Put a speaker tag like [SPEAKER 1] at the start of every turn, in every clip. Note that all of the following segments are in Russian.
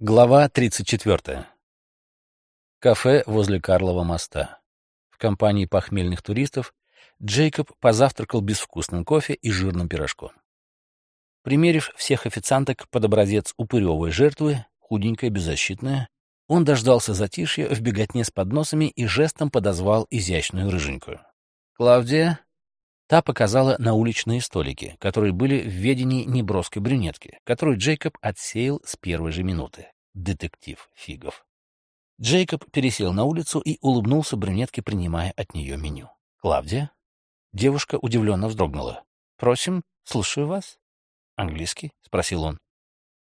[SPEAKER 1] Глава 34. Кафе возле Карлова моста. В компании похмельных туристов Джейкоб позавтракал безвкусным кофе и жирным пирожком. Примерив всех официанток под образец упыревой жертвы, худенькая, беззащитная, он дождался затишья в беготне с подносами и жестом подозвал изящную рыженькую. «Клавдия?» Та показала на уличные столики, которые были в ведении неброской брюнетки, которую Джейкоб отсеял с первой же минуты. Детектив Фигов. Джейкоб пересел на улицу и улыбнулся брюнетке, принимая от нее меню. «Клавдия?» Девушка удивленно вздрогнула. «Просим, слушаю вас». «Английский?» — спросил он.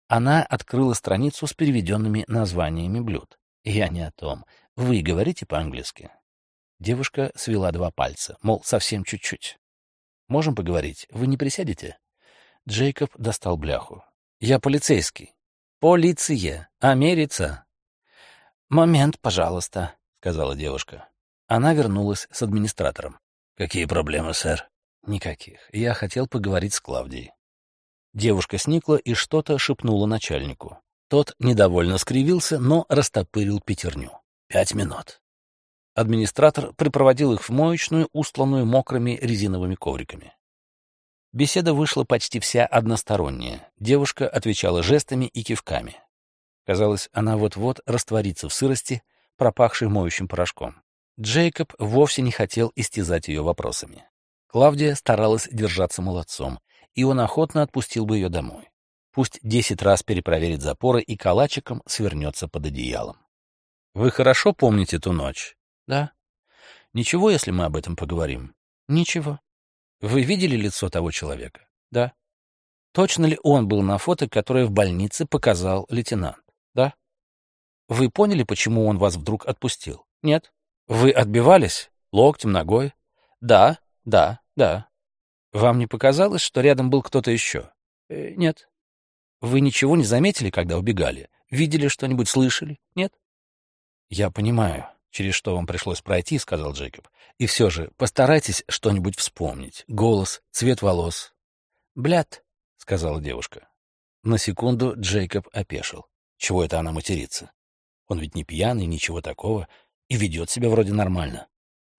[SPEAKER 1] Она открыла страницу с переведенными названиями блюд. «Я не о том. Вы говорите по-английски?» Девушка свела два пальца, мол, совсем чуть-чуть. Можем поговорить? Вы не присядете?» Джейкоб достал бляху. «Я полицейский». «Полиция. Америца». «Момент, пожалуйста», — сказала девушка. Она вернулась с администратором. «Какие проблемы, сэр?» «Никаких. Я хотел поговорить с Клавдией». Девушка сникла и что-то шепнула начальнику. Тот недовольно скривился, но растопырил пятерню. «Пять минут». Администратор припроводил их в моечную, устланную мокрыми резиновыми ковриками. Беседа вышла почти вся односторонняя. Девушка отвечала жестами и кивками. Казалось, она вот-вот растворится в сырости, пропахшей моющим порошком. Джейкоб вовсе не хотел истязать ее вопросами. Клавдия старалась держаться молодцом, и он охотно отпустил бы ее домой. Пусть десять раз перепроверит запоры и калачиком свернется под одеялом. «Вы хорошо помните ту ночь?» Да. Ничего, если мы об этом поговорим? Ничего. Вы видели лицо того человека? Да. Точно ли он был на фото, которое в больнице показал лейтенант? Да. Вы поняли, почему он вас вдруг отпустил? Нет. Вы отбивались? Локтем, ногой? Да, да, да. Вам не показалось, что рядом был кто-то еще? Э, нет. Вы ничего не заметили, когда убегали? Видели что-нибудь, слышали? Нет? Я понимаю через что вам пришлось пройти, — сказал Джейкоб. — И все же постарайтесь что-нибудь вспомнить. Голос, цвет волос. — Блядь, — сказала девушка. На секунду Джейкоб опешил. Чего это она матерится? Он ведь не пьяный, ничего такого, и ведет себя вроде нормально.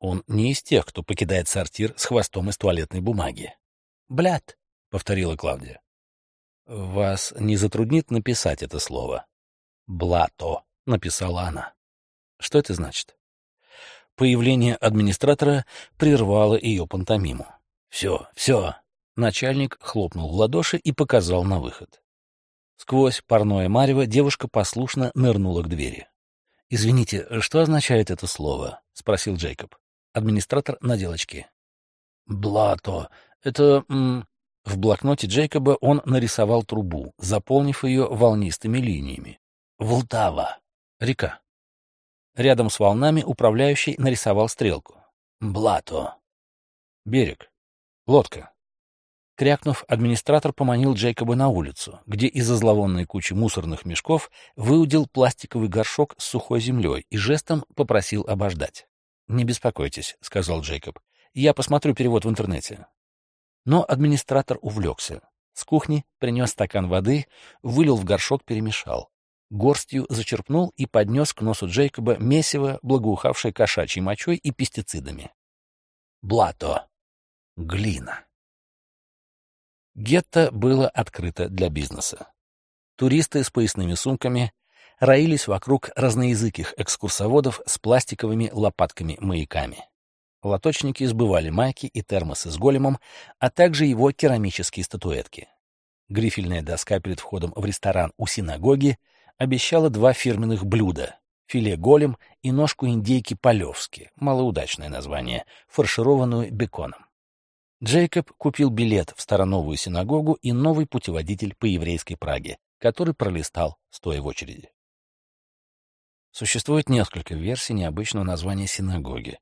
[SPEAKER 1] Он не из тех, кто покидает сортир с хвостом из туалетной бумаги. «Блядь», — повторила Клавдия. «Вас не затруднит написать это слово?» «Блато», — написала она. Что это значит? Появление администратора прервало ее пантомиму. «Все, все!» Начальник хлопнул в ладоши и показал на выход. Сквозь парное марево девушка послушно нырнула к двери. «Извините, что означает это слово?» — спросил Джейкоб. Администратор надел очки. «Блато. Это...» В блокноте Джейкоба он нарисовал трубу, заполнив ее волнистыми линиями. «Волтава. Река. Рядом с волнами управляющий нарисовал стрелку. Блато. Берег. Лодка. Крякнув, администратор поманил Джейкоба на улицу, где из-за зловонной кучи мусорных мешков выудил пластиковый горшок с сухой землей и жестом попросил обождать. «Не беспокойтесь», — сказал Джейкоб. «Я посмотрю перевод в интернете». Но администратор увлекся. С кухни принес стакан воды, вылил в горшок, перемешал горстью зачерпнул и поднес к носу Джейкоба месиво, благоухавшее кошачьей мочой и пестицидами. Блато. Глина. Гетто было открыто для бизнеса. Туристы с поясными сумками роились вокруг разноязыких экскурсоводов с пластиковыми лопатками-маяками. Лоточники сбывали майки и термосы с големом, а также его керамические статуэтки. Грифельная доска перед входом в ресторан у синагоги — обещала два фирменных блюда — филе голем и ножку индейки полевски, малоудачное название, фаршированную беконом. Джейкоб купил билет в Староновую синагогу и новый путеводитель по еврейской Праге, который пролистал, стоя в очереди. Существует несколько версий необычного названия синагоги.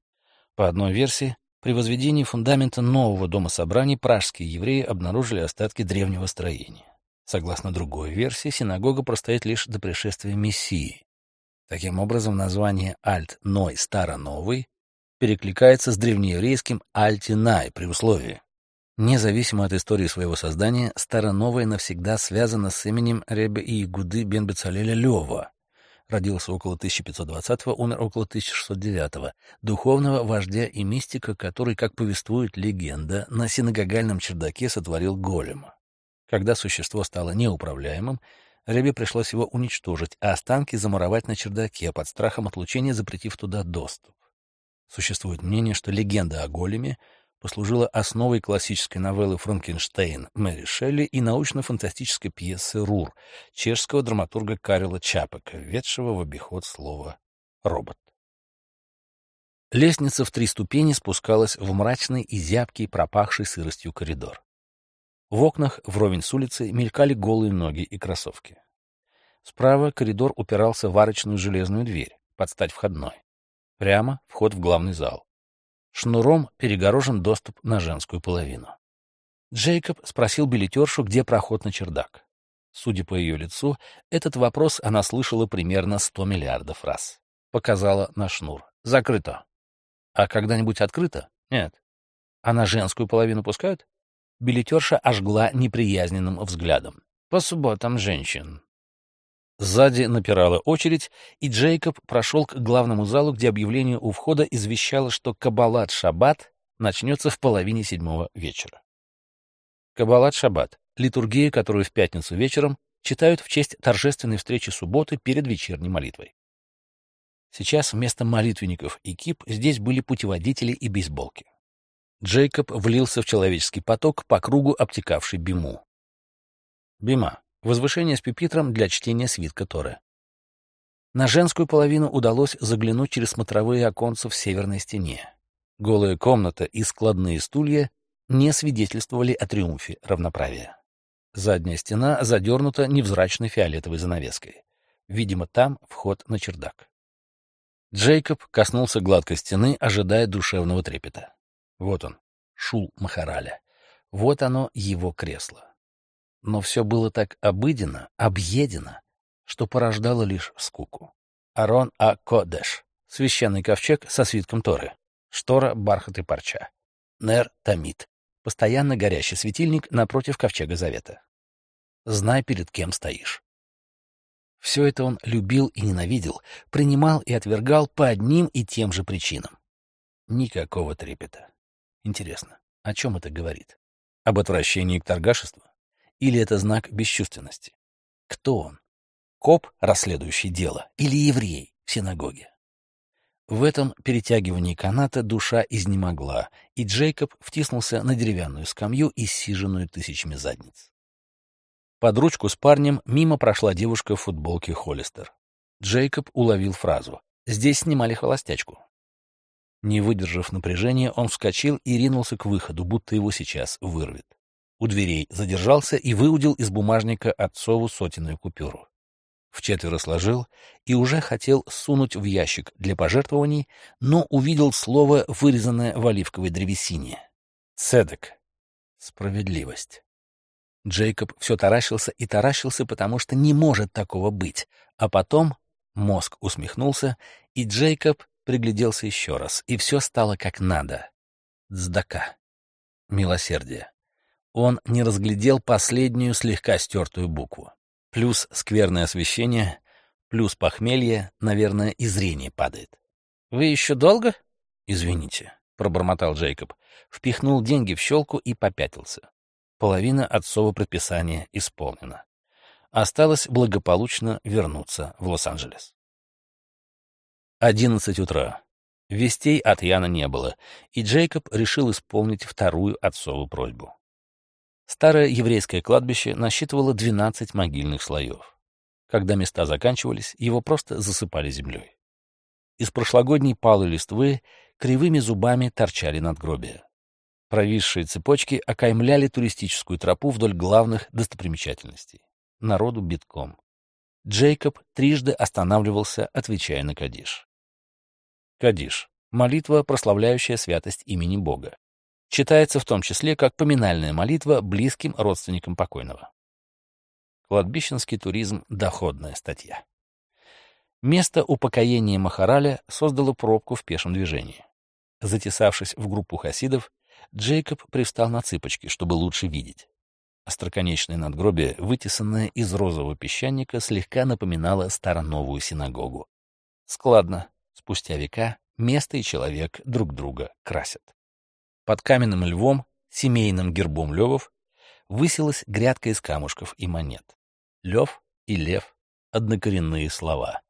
[SPEAKER 1] По одной версии, при возведении фундамента нового дома собраний пражские евреи обнаружили остатки древнего строения. Согласно другой версии, синагога простоит лишь до пришествия Мессии. Таким образом, название Альт-Ной Старо-Новый перекликается с древнееврейским Альти-Най при условии, Независимо от истории своего создания, Староновое навсегда связано с именем Ребе и Гуды бен Бецалеля Лева. Родился около 1520-го, умер около 1609-го, духовного вождя и мистика, который, как повествует легенда, на синагогальном чердаке сотворил голема. Когда существо стало неуправляемым, Ребе пришлось его уничтожить, а останки замуровать на чердаке, под страхом отлучения запретив туда доступ. Существует мнение, что легенда о големе — послужила основой классической новеллы «Франкенштейн» Мэри Шелли и научно-фантастической пьесы «Рур» чешского драматурга Карела Чапека, введшего в обиход слово «робот». Лестница в три ступени спускалась в мрачный и зябкий, пропахший сыростью коридор. В окнах вровень с улицей мелькали голые ноги и кроссовки. Справа коридор упирался в арочную железную дверь, под стать входной. Прямо вход в главный зал. Шнуром перегорожен доступ на женскую половину. Джейкоб спросил билетершу, где проход на чердак. Судя по ее лицу, этот вопрос она слышала примерно сто миллиардов раз. Показала на шнур. Закрыто. А когда-нибудь открыто? Нет. А на женскую половину пускают? Билетерша ожгла неприязненным взглядом. По субботам женщин. Сзади напирала очередь, и Джейкоб прошел к главному залу, где объявление у входа извещало, что Кабалат-Шаббат начнется в половине седьмого вечера. Кабалат-Шаббат — литургия, которую в пятницу вечером читают в честь торжественной встречи субботы перед вечерней молитвой. Сейчас вместо молитвенников и кип здесь были путеводители и бейсболки. Джейкоб влился в человеческий поток по кругу, обтекавший Биму. Бима Возвышение с пепитром для чтения свитка Торы. На женскую половину удалось заглянуть через смотровые оконца в северной стене. Голая комната и складные стулья не свидетельствовали о триумфе равноправия. Задняя стена задернута невзрачной фиолетовой занавеской. Видимо, там вход на чердак. Джейкоб коснулся гладкой стены, ожидая душевного трепета. Вот он, Шул Махараля. Вот оно, его кресло но все было так обыденно, объедено, что порождало лишь скуку. Арон А. Кодеш, священный ковчег со свитком Торы, штора, бархат и парча. Нер Тамит, постоянно горящий светильник напротив ковчега Завета. Знай, перед кем стоишь. Все это он любил и ненавидел, принимал и отвергал по одним и тем же причинам. Никакого трепета. Интересно, о чем это говорит? Об отвращении к торгашеству? Или это знак бесчувственности? Кто он? Коп, расследующий дело, или еврей в синагоге? В этом перетягивании каната душа изнемогла, и Джейкоб втиснулся на деревянную скамью, иссиженную тысячами задниц. Под ручку с парнем мимо прошла девушка в футболке Холлистер. Джейкоб уловил фразу «Здесь снимали холостячку». Не выдержав напряжения, он вскочил и ринулся к выходу, будто его сейчас вырвет у дверей, задержался и выудил из бумажника отцову сотенную купюру. В четверо сложил и уже хотел сунуть в ящик для пожертвований, но увидел слово, вырезанное в оливковой древесине. Цедек. Справедливость. Джейкоб все таращился и таращился, потому что не может такого быть. А потом мозг усмехнулся, и Джейкоб пригляделся еще раз, и все стало как надо. Цдака. Милосердие он не разглядел последнюю слегка стертую букву. Плюс скверное освещение, плюс похмелье, наверное, и зрение падает. «Вы еще долго?» «Извините», — пробормотал Джейкоб, впихнул деньги в щелку и попятился. Половина отцова предписания исполнена. Осталось благополучно вернуться в Лос-Анджелес. Одиннадцать утра. Вестей от Яна не было, и Джейкоб решил исполнить вторую отцову просьбу. Старое еврейское кладбище насчитывало 12 могильных слоев. Когда места заканчивались, его просто засыпали землей. Из прошлогодней палой листвы кривыми зубами торчали надгробия. Провисшие цепочки окаймляли туристическую тропу вдоль главных достопримечательностей. Народу битком. Джейкоб трижды останавливался, отвечая на Кадиш. Кадиш — молитва, прославляющая святость имени Бога читается в том числе как поминальная молитва близким родственникам покойного. Кладбищенский туризм — доходная статья. Место упокоения Махараля создало пробку в пешем движении. Затесавшись в группу хасидов, Джейкоб пристал на цыпочки, чтобы лучше видеть. Остроконечное надгробие, вытесанное из розового песчаника, слегка напоминало староновую синагогу. Складно, спустя века, место и человек друг друга красят. Под каменным львом, семейным гербом левов, высилась грядка из камушков и монет. Лев и лев — однокоренные слова.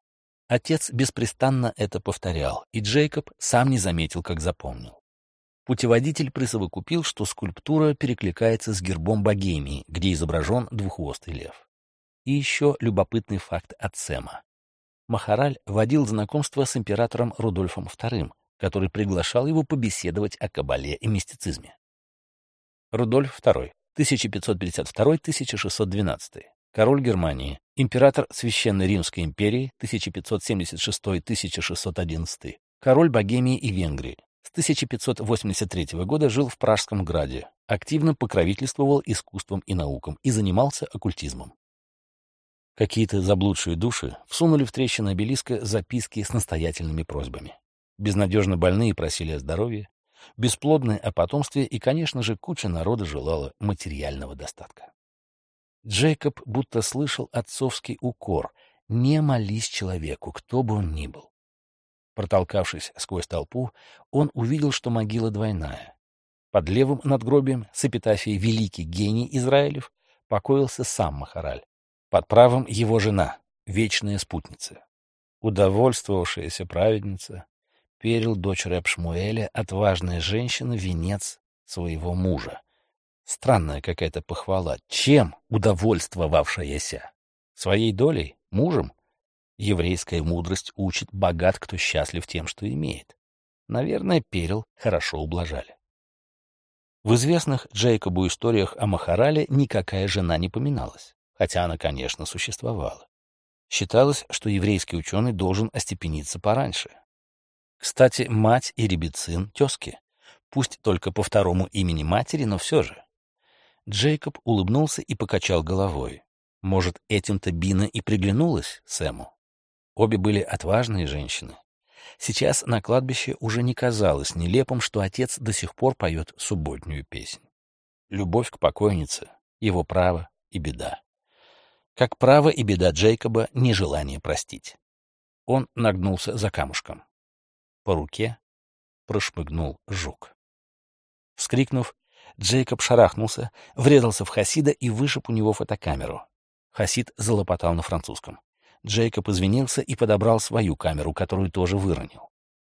[SPEAKER 1] Отец беспрестанно это повторял, и Джейкоб сам не заметил, как запомнил. Путеводитель присовокупил, что скульптура перекликается с гербом Богемии, где изображен двуххвостый лев. И еще любопытный факт от Сэма. Махараль водил знакомство с императором Рудольфом II, который приглашал его побеседовать о кабале и мистицизме. Рудольф II, 1552-1612, король Германии, император Священной Римской империи, 1576-1611, король Богемии и Венгрии, с 1583 года жил в Пражском граде, активно покровительствовал искусством и наукам и занимался оккультизмом. Какие-то заблудшие души всунули в трещину обелиска записки с настоятельными просьбами. Безнадежно больные просили о здоровье, бесплодные о потомстве и, конечно же, куча народа желала материального достатка. Джейкоб будто слышал отцовский укор «Не молись человеку, кто бы он ни был». Протолкавшись сквозь толпу, он увидел, что могила двойная. Под левым надгробием с эпитафией «Великий гений Израилев» покоился сам Махараль. Под правым его жена, вечная спутница. Удовольствовавшаяся праведница, перил дочь Рэб Шмуэля, отважная женщина, венец своего мужа. Странная какая-то похвала. Чем удовольствовавшаяся? Своей долей? Мужем? Еврейская мудрость учит богат, кто счастлив тем, что имеет. Наверное, Перел хорошо ублажали. В известных Джейкобу историях о Махарале никакая жена не поминалась, хотя она, конечно, существовала. Считалось, что еврейский ученый должен остепениться пораньше. Кстати, мать и ребецин — тезки. Пусть только по второму имени матери, но все же. Джейкоб улыбнулся и покачал головой. Может, этим-то Бина и приглянулась Сэму? Обе были отважные женщины. Сейчас на кладбище уже не казалось нелепым, что отец до сих пор поет субботнюю песнь. Любовь к покойнице — его право и беда. Как право и беда Джейкоба — нежелание простить. Он нагнулся за камушком. По руке прошмыгнул жук. Вскрикнув, Джейкоб шарахнулся, врезался в Хасида и вышиб у него фотокамеру. Хасид залопотал на французском. Джейкоб извинился и подобрал свою камеру, которую тоже выронил.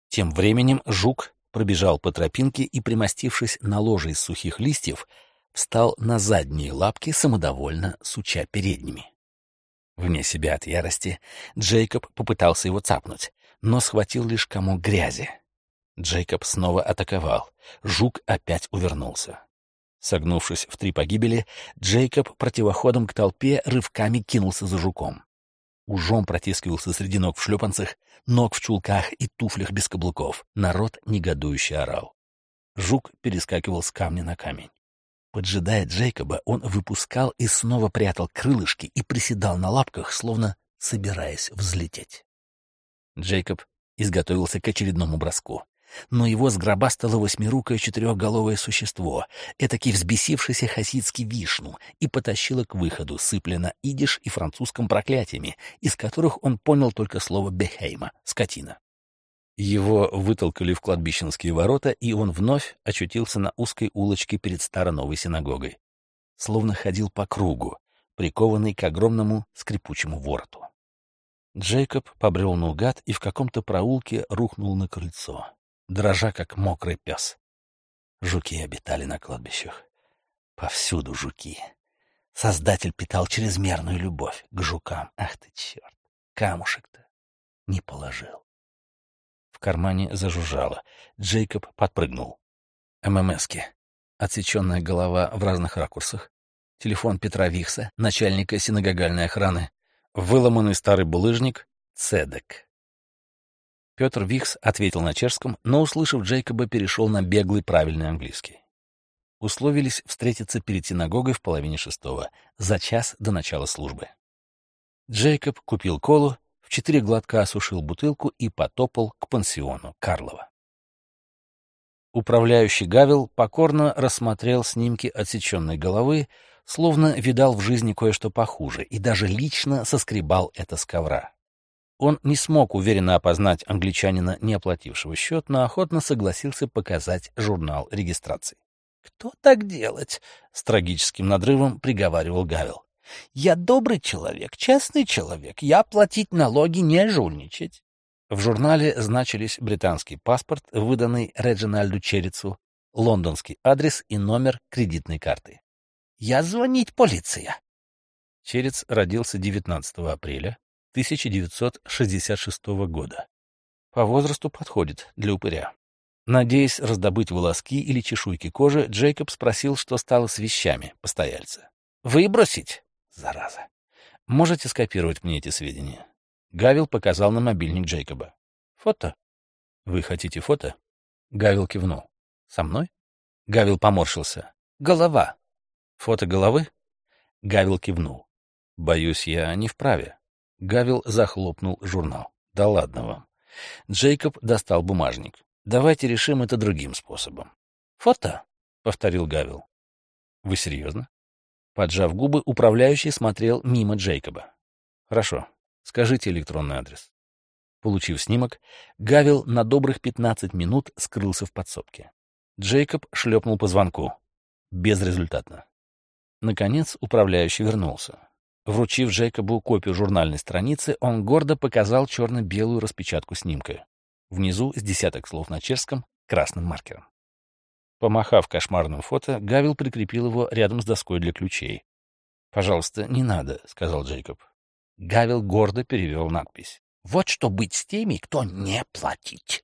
[SPEAKER 1] Тем временем жук пробежал по тропинке и, примостившись на ложе из сухих листьев, встал на задние лапки, самодовольно суча передними. Вне себя от ярости Джейкоб попытался его цапнуть, но схватил лишь комок грязи. Джейкоб снова атаковал. Жук опять увернулся. Согнувшись в три погибели, Джейкоб противоходом к толпе рывками кинулся за жуком ужом протискивался среди ног в шлепанцах, ног в чулках и туфлях без каблуков. Народ негодующе орал. Жук перескакивал с камня на камень. Поджидая Джейкоба, он выпускал и снова прятал крылышки и приседал на лапках, словно собираясь взлететь. Джейкоб изготовился к очередному броску но его сгробастало восьмирукое четырехголовое существо, этакий взбесившийся хасидский вишну, и потащило к выходу, сыпля на идиш и французском проклятиями, из которых он понял только слово «бехейма» — скотина. Его вытолкали в кладбищенские ворота, и он вновь очутился на узкой улочке перед старо-новой синагогой. Словно ходил по кругу, прикованный к огромному скрипучему вороту. Джейкоб побрел наугад и в каком-то проулке рухнул на крыльцо дрожа, как мокрый пес. Жуки обитали на кладбищах. Повсюду жуки. Создатель питал чрезмерную любовь к жукам. Ах ты, черт! Камушек-то не положил. Кармане зажужжало. Джейкоб подпрыгнул. ММСки. Отсеченная голова в разных ракурсах. Телефон Петра Вихса, начальника синагогальной охраны. Выломанный старый булыжник. Цедек. Петр Викс ответил на чешском, но, услышав Джейкоба, перешел на беглый правильный английский. Условились встретиться перед синагогой в половине шестого, за час до начала службы. Джейкоб купил колу, четыре глотка осушил бутылку и потопал к пансиону Карлова. Управляющий Гавил покорно рассмотрел снимки отсеченной головы, словно видал в жизни кое-что похуже, и даже лично соскребал это с ковра. Он не смог уверенно опознать англичанина, не оплатившего счет, но охотно согласился показать журнал регистрации. «Кто так делать?» — с трагическим надрывом приговаривал Гавил. «Я добрый человек, честный человек. Я платить налоги, не жульничать. В журнале значились британский паспорт, выданный Реджинальду Черицу, лондонский адрес и номер кредитной карты. «Я звонить полиция!» Черец родился 19 апреля 1966 года. По возрасту подходит для упыря. Надеясь раздобыть волоски или чешуйки кожи, Джейкоб спросил, что стало с вещами постояльца. «Выбросить?» «Зараза! Можете скопировать мне эти сведения?» Гавил показал на мобильник Джейкоба. «Фото?» «Вы хотите фото?» Гавил кивнул. «Со мной?» Гавил поморщился. «Голова». «Фото головы?» Гавил кивнул. «Боюсь, я не вправе». Гавил захлопнул журнал. «Да ладно вам». Джейкоб достал бумажник. «Давайте решим это другим способом». «Фото?» — повторил Гавил. «Вы серьезно?» Поджав губы, управляющий смотрел мимо Джейкоба. «Хорошо. Скажите электронный адрес. Получив снимок, Гавил на добрых 15 минут скрылся в подсобке. Джейкоб шлепнул по звонку. Безрезультатно. Наконец управляющий вернулся. Вручив Джейкобу копию журнальной страницы, он гордо показал черно-белую распечатку снимка. Внизу с десяток слов на чешском красным маркером. Помахав кошмарным фото, Гавил прикрепил его рядом с доской для ключей. «Пожалуйста, не надо», — сказал Джейкоб. Гавил гордо перевел надпись. «Вот что быть с теми, кто не платить».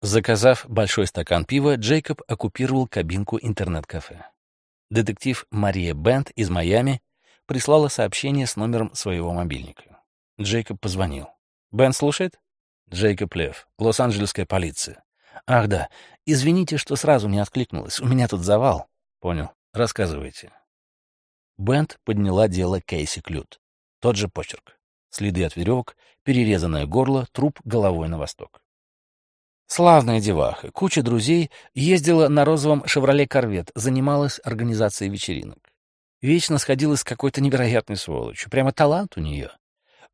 [SPEAKER 1] Заказав большой стакан пива, Джейкоб оккупировал кабинку интернет-кафе. Детектив Мария Бент из Майами прислала сообщение с номером своего мобильника. Джейкоб позвонил. «Бен слушает?» «Джейкоб Лев, Лос-Анджелесская полиция». «Ах да, извините, что сразу не откликнулась. У меня тут завал». «Понял. Рассказывайте». Бент подняла дело Кейси Клют. Тот же почерк. Следы от веревок, перерезанное горло, труп головой на восток. Славная деваха, куча друзей, ездила на розовом «Шевроле Корвет», занималась организацией вечеринок. Вечно сходилась с какой-то невероятной сволочью. Прямо талант у нее.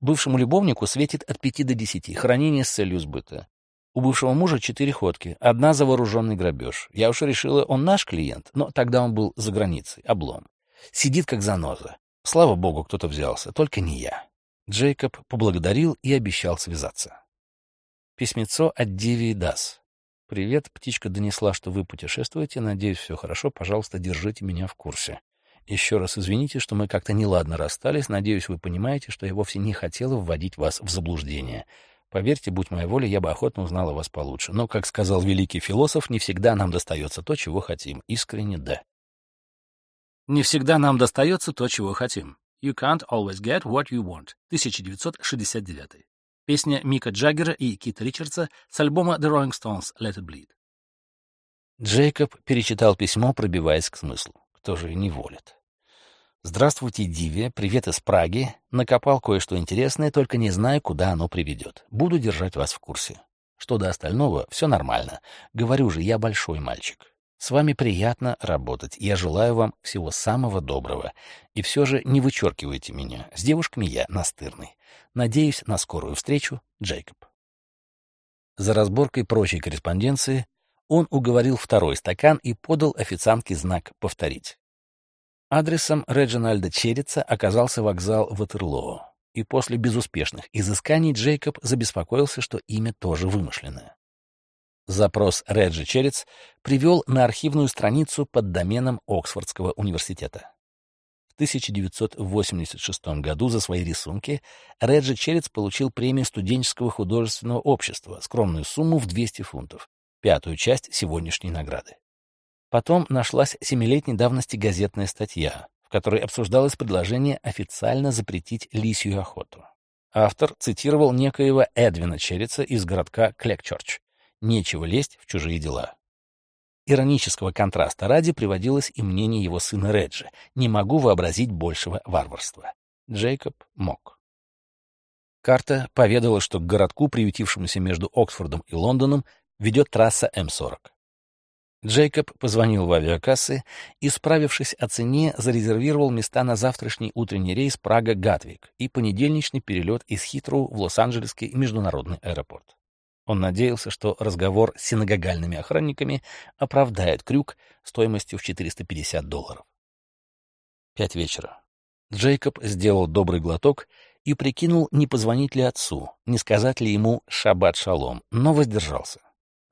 [SPEAKER 1] Бывшему любовнику светит от пяти до десяти, хранение с целью сбыта. У бывшего мужа четыре ходки, одна за вооруженный грабеж. Я уж решила, он наш клиент, но тогда он был за границей, облом. Сидит как заноза. Слава богу, кто-то взялся, только не я. Джейкоб поблагодарил и обещал связаться. Письмецо от Диви Дас. «Привет, птичка донесла, что вы путешествуете. Надеюсь, все хорошо. Пожалуйста, держите меня в курсе. Еще раз извините, что мы как-то неладно расстались. Надеюсь, вы понимаете, что я вовсе не хотела вводить вас в заблуждение. Поверьте, будь моя воля, я бы охотно узнала вас получше. Но, как сказал великий философ, не всегда нам достается то, чего хотим. Искренне да. Не всегда нам достается то, чего хотим. You can't always get what you want. 1969. Песня Мика Джаггера и Кита Ричардса с альбома The Rolling Stones Let It Bleed. Джейкоб перечитал письмо, пробиваясь к смыслу. Кто же не волит? «Здравствуйте, Диви. Привет из Праги. Накопал кое-что интересное, только не знаю, куда оно приведет. Буду держать вас в курсе. Что до остального, все нормально. Говорю же, я большой мальчик. С вами приятно работать. Я желаю вам всего самого доброго. И все же не вычеркивайте меня. С девушками я настырный. Надеюсь на скорую встречу, Джейкоб. За разборкой прочей корреспонденции он уговорил второй стакан и подал официантке знак «Повторить». Адресом Реджинальда Черрица оказался вокзал Ватерлоо, и после безуспешных изысканий Джейкоб забеспокоился, что имя тоже вымышленное. Запрос Реджи Черец привел на архивную страницу под доменом Оксфордского университета. В 1986 году за свои рисунки Реджи Черец получил премию студенческого художественного общества, скромную сумму в 200 фунтов, пятую часть сегодняшней награды. Потом нашлась семилетней давности газетная статья, в которой обсуждалось предложение официально запретить лисью охоту. Автор цитировал некоего Эдвина Черрица из городка Клекчорч, Нечего лезть в чужие дела. Иронического контраста ради приводилось и мнение его сына Реджи. Не могу вообразить большего варварства. Джейкоб мог. Карта поведала, что к городку, приютившемуся между Оксфордом и Лондоном, ведет трасса М-40. Джейкоб позвонил в авиакассы и, справившись о цене, зарезервировал места на завтрашний утренний рейс Прага-Гатвик и понедельничный перелет из Хитроу в Лос-Анджелесский международный аэропорт. Он надеялся, что разговор с синагогальными охранниками оправдает крюк стоимостью в 450 долларов. Пять вечера. Джейкоб сделал добрый глоток и прикинул, не позвонить ли отцу, не сказать ли ему «шаббат шалом», но воздержался.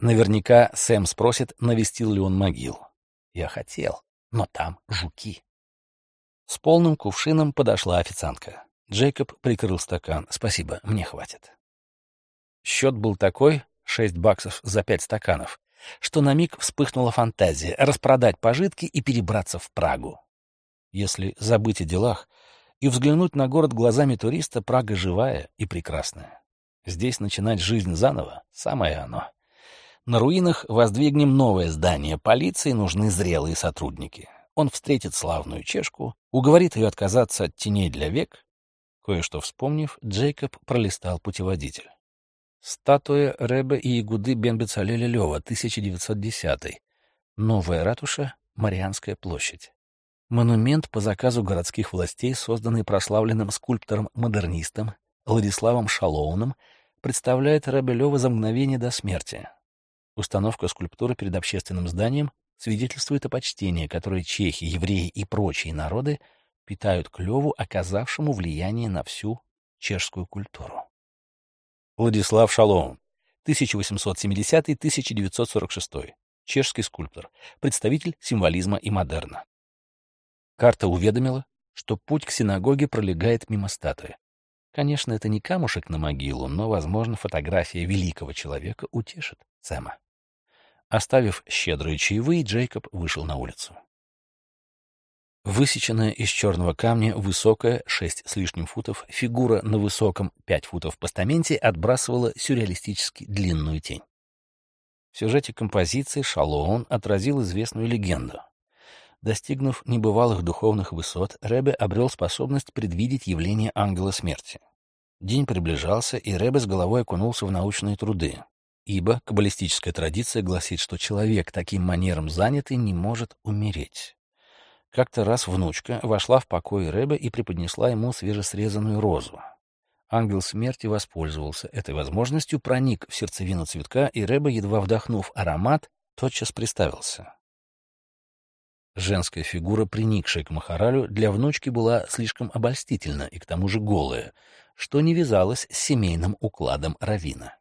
[SPEAKER 1] Наверняка Сэм спросит, навестил ли он могил. Я хотел, но там жуки. С полным кувшином подошла официантка. Джейкоб прикрыл стакан. «Спасибо, мне хватит». Счет был такой, шесть баксов за пять стаканов, что на миг вспыхнула фантазия распродать пожитки и перебраться в Прагу. Если забыть о делах и взглянуть на город глазами туриста, Прага живая и прекрасная. Здесь начинать жизнь заново — самое оно. На руинах воздвигнем новое здание, полиции нужны зрелые сотрудники. Он встретит славную чешку, уговорит ее отказаться от теней для век. Кое-что вспомнив, Джейкоб пролистал путеводитель. Статуя Рэбе и Ягуды Бенбецалеля Лева, 1910. Новая ратуша, Марианская площадь. Монумент по заказу городских властей, созданный прославленным скульптором-модернистом Владиславом Шалоуном, представляет Рэбе Лева за мгновение до смерти. Установка скульптуры перед общественным зданием свидетельствует о почтении, которое чехи, евреи и прочие народы питают к Леву, оказавшему влияние на всю чешскую культуру. Владислав Шалоун, 1870-1946, чешский скульптор, представитель символизма и модерна. Карта уведомила, что путь к синагоге пролегает мимо статуи. Конечно, это не камушек на могилу, но, возможно, фотография великого человека утешит Сэма. Оставив щедрые чаевые, Джейкоб вышел на улицу. Высеченная из черного камня высокая, шесть с лишним футов, фигура на высоком пять футов постаменте отбрасывала сюрреалистически длинную тень. В сюжете композиции Шалоун отразил известную легенду. Достигнув небывалых духовных высот, Ребе обрел способность предвидеть явление ангела смерти. День приближался, и Ребе с головой окунулся в научные труды, ибо каббалистическая традиция гласит, что человек таким манером занятый не может умереть. Как-то раз внучка вошла в покой Рэбе и преподнесла ему свежесрезанную розу. Ангел смерти воспользовался этой возможностью, проник в сердцевину цветка, и Рэбе, едва вдохнув аромат, тотчас приставился. Женская фигура, приникшая к Махаралю, для внучки была слишком обольстительна и к тому же голая, что не вязалось с семейным укладом Равина.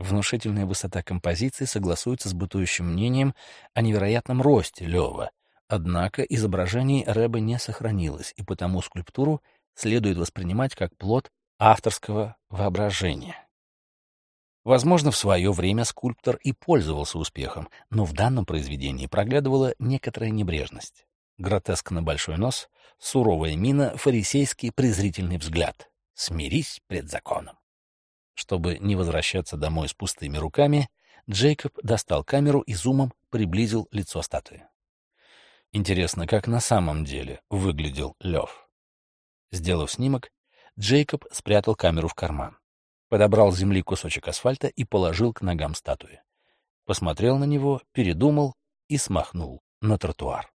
[SPEAKER 1] Внушительная высота композиции согласуется с бытующим мнением о невероятном росте Лева, Однако изображений Рэбе не сохранилось, и потому скульптуру следует воспринимать как плод авторского воображения. Возможно, в свое время скульптор и пользовался успехом, но в данном произведении проглядывала некоторая небрежность. Гротескно большой нос, суровая мина, фарисейский презрительный взгляд. Смирись пред законом. Чтобы не возвращаться домой с пустыми руками, Джейкоб достал камеру и зумом приблизил лицо статуи. Интересно, как на самом деле выглядел Лев. Сделав снимок, Джейкоб спрятал камеру в карман, подобрал с земли кусочек асфальта и положил к ногам статуи. Посмотрел на него, передумал и смахнул на тротуар.